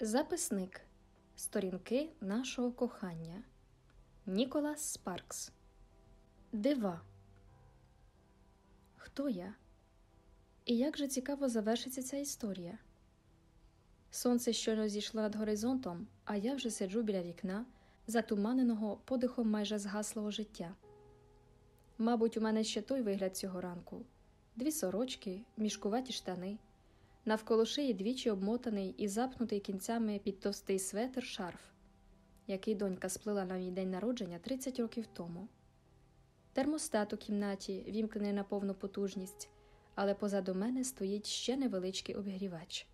Записник Сторінки нашого кохання Ніколас Спаркс Дива. Хто я? І як же цікаво завершиться ця історія? Сонце щойно зійшло над горизонтом, а я вже сиджу біля вікна, затуманеного подихом майже згаслого життя. Мабуть, у мене ще той вигляд цього ранку дві сорочки, мішкуваті штани, навколо шиї двічі обмотаний і запнутий кінцями під товстий светр шарф, який донька сплила на мій день народження 30 років тому. Термостат у кімнаті вімкнений на повну потужність, але позаду мене стоїть ще невеличкий обігрівач.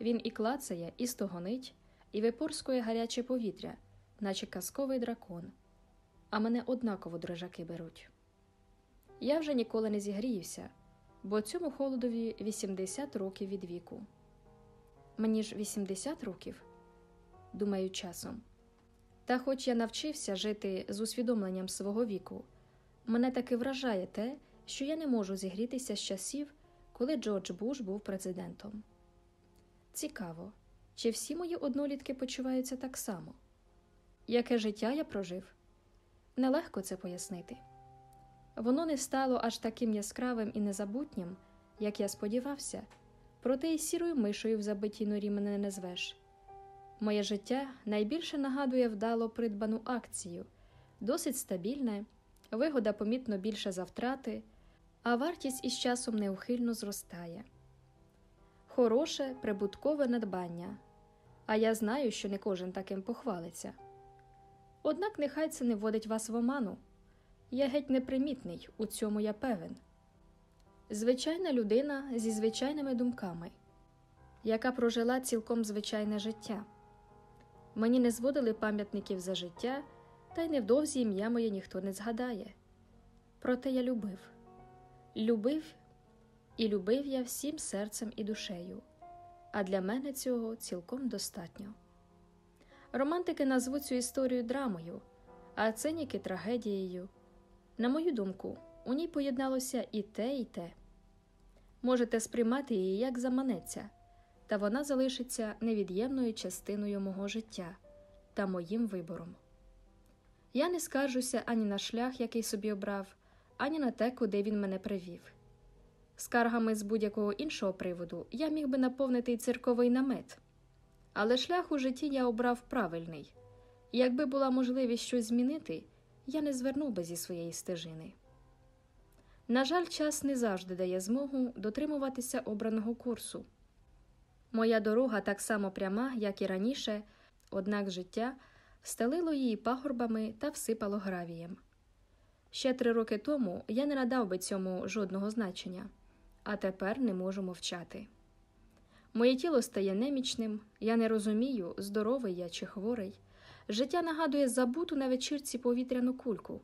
Він і клацає, і стогонить, і випорскує гаряче повітря, наче казковий дракон, а мене однаково дрожаки беруть. Я вже ніколи не зігріюся, бо цьому холодові 80 років від віку. Мені ж 80 років, думаю часом. Та хоч я навчився жити з усвідомленням свого віку, мене таки вражає те, що я не можу зігрітися з часів, коли Джордж Буш був президентом. Цікаво, чи всі мої однолітки почуваються так само? Яке життя я прожив? Нелегко це пояснити. Воно не стало аж таким яскравим і незабутнім, як я сподівався, проте й сірою мишою в забитій норі мене не звеш. Моє життя найбільше нагадує вдало придбану акцію, досить стабільне, вигода помітно більше за втрати, а вартість із часом неухильно зростає. Хороше, прибуткове надбання, а я знаю, що не кожен таким похвалиться. Однак нехай це не вводить вас в оману. Я геть непримітний, у цьому я певен. Звичайна людина зі звичайними думками, яка прожила цілком звичайне життя. Мені не зводили пам'ятників за життя, та й невдовзі ім'я моє ніхто не згадає. Проте я любив, любив і любив я всім серцем і душею, а для мене цього цілком достатньо. Романтики назвуть цю історію драмою, а циніки трагедією. На мою думку, у ній поєдналося і те, і те. Можете сприймати її як заманеться, та вона залишиться невід'ємною частиною мого життя та моїм вибором. Я не скаржуся ані на шлях, який собі обрав, ані на те, куди він мене привів. Скаргами з будь-якого іншого приводу я міг би наповнити й цирковий намет, але шлях у житті я обрав правильний, якби була можливість щось змінити я не звернув би зі своєї стежини. На жаль, час не завжди дає змогу дотримуватися обраного курсу. Моя дорога так само пряма, як і раніше, однак життя встелило її пагорбами та всипало гравієм. Ще три роки тому я не надав би цьому жодного значення, а тепер не можу мовчати. Моє тіло стає немічним, я не розумію, здоровий я чи хворий. Життя нагадує забуту на вечірці повітряну кульку,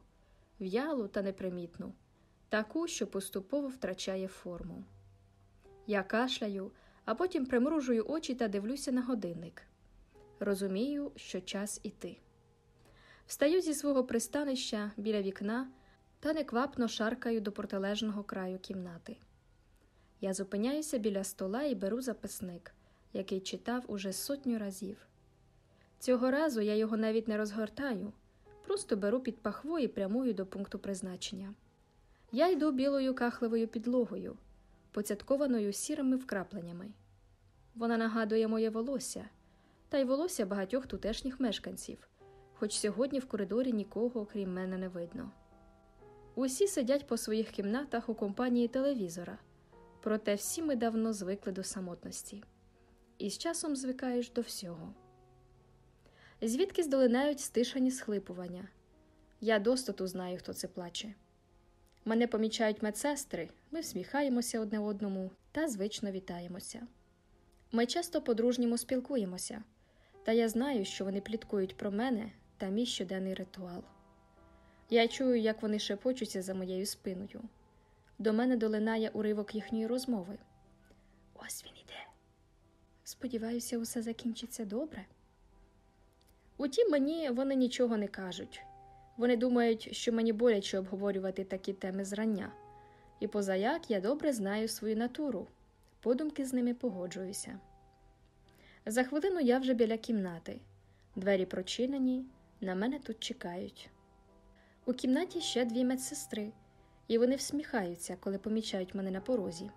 в'ялу та непримітну, таку, що поступово втрачає форму. Я кашляю, а потім примружую очі та дивлюся на годинник. Розумію, що час іти. Встаю зі свого пристанища біля вікна та неквапно шаркаю до протилежного краю кімнати. Я зупиняюся біля стола і беру записник, який читав уже сотню разів. Цього разу я його навіть не розгортаю, просто беру під пахву і прямую до пункту призначення. Я йду білою кахливою підлогою, поцяткованою сірими вкрапленнями. Вона нагадує моє волосся, та й волосся багатьох тутешніх мешканців, хоч сьогодні в коридорі нікого, крім мене, не видно. Усі сидять по своїх кімнатах у компанії телевізора, проте всі ми давно звикли до самотності, і з часом звикаєш до всього звідки здолинають стишані схлипування. Я достоту знаю, хто це плаче. Мене помічають медсестри, ми всміхаємося одне одному та звично вітаємося. Ми часто по-дружньому спілкуємося, та я знаю, що вони пліткують про мене та мій щоденний ритуал. Я чую, як вони шепочуться за моєю спиною. До мене долинає уривок їхньої розмови. Ось він іде. Сподіваюся, усе закінчиться добре. Утім, мені вони нічого не кажуть. Вони думають, що мені боляче обговорювати такі теми зрання, і позаяк я добре знаю свою натуру, подумки з ними погоджуюся. За хвилину я вже біля кімнати. Двері прочинені, на мене тут чекають. У кімнаті ще дві медсестри, і вони всміхаються, коли помічають мене на порозі.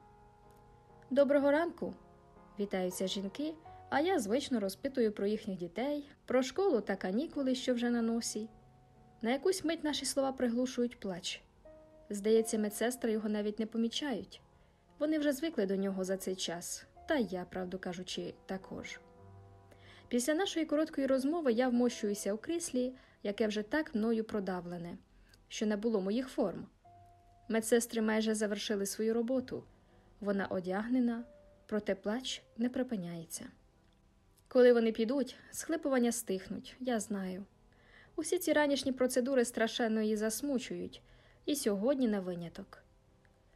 Доброго ранку! Вітаються жінки, а я звично розпитую про їхніх дітей, про школу та канікули, що вже на носі. На якусь мить наші слова приглушують плач. Здається, медсестри його навіть не помічають. Вони вже звикли до нього за цей час, та я, правду кажучи, також. Після нашої короткої розмови я вмощуюся у кріслі, яке вже так мною продавлене, що не було моїх форм. Медсестри майже завершили свою роботу. Вона одягнена, проте плач не припиняється. Коли вони підуть, схлипування стихнуть, я знаю. Усі ці ранішні процедури страшенно її засмучують, і сьогодні на виняток.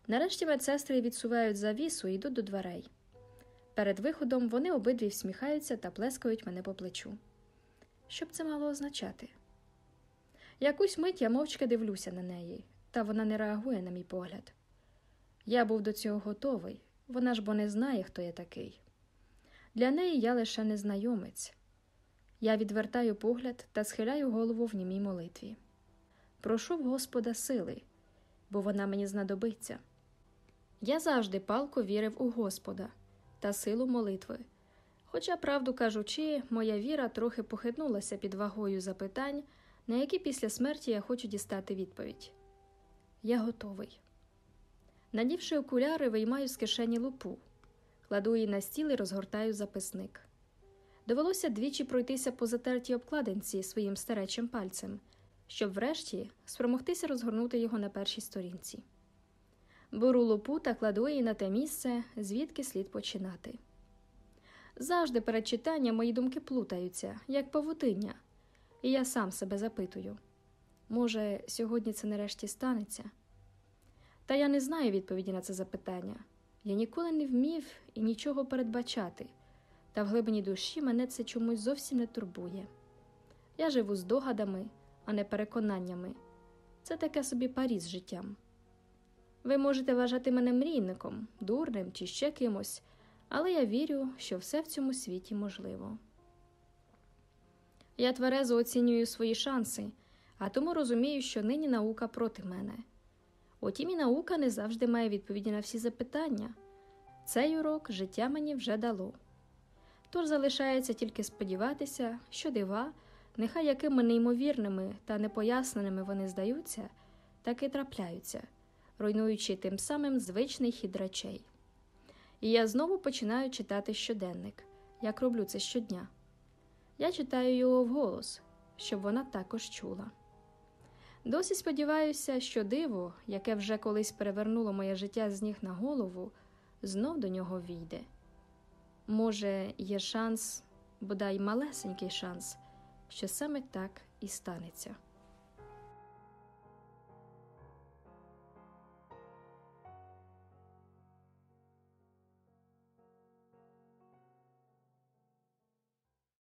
Нарешті медсестри відсувають завісу і йдуть до дверей. Перед виходом вони обидві всміхаються та плескають мене по плечу. Що б це мало означати? Якусь мить я мовчки дивлюся на неї, та вона не реагує на мій погляд. Я був до цього готовий, вона ж бо не знає, хто я такий. Для неї я лише незнайомець. Я відвертаю погляд та схиляю голову в німій молитві. Прошу в Господа сили, бо вона мені знадобиться. Я завжди палко вірив у Господа та силу молитви. Хоча, правду кажучи, моя віра трохи похитнулася під вагою запитань, на які після смерті я хочу дістати відповідь. Я готовий. Надівши окуляри, виймаю з кишені лупу, кладу її на стіл і розгортаю записник. Довелося двічі пройтися по затертій обкладинці своїм старечим пальцем, щоб врешті спромогтися розгорнути його на першій сторінці. Беру лупу та кладу її на те місце, звідки слід починати. Завжди перед читанням мої думки плутаються, як павутиння, і я сам себе запитую може, сьогодні це нарешті станеться? Та я не знаю відповіді на це запитання. Я ніколи не вмів і нічого передбачати, та в глибині душі мене це чомусь зовсім не турбує. Я живу з догадами, а не переконаннями. Це таке собі парі з життям. Ви можете вважати мене мрійником, дурним чи ще кимось, але я вірю, що все в цьому світі можливо. Я тверезо оцінюю свої шанси, а тому розумію, що нині наука проти мене. Утім, і наука не завжди має відповіді на всі запитання. Цей урок життя мені вже дало. Тож залишається тільки сподіватися, що дива, нехай якими неймовірними та непоясненими вони здаються, так і трапляються, руйнуючи тим самим звичний хід речей. І я знову починаю читати щоденник, як роблю це щодня. Я читаю його вголос, щоб вона також чула. Досі сподіваюся, що диво, яке вже колись перевернуло моє життя з ніг на голову, знов до нього війде. Може, є шанс, бодай малесенький шанс, що саме так і станеться.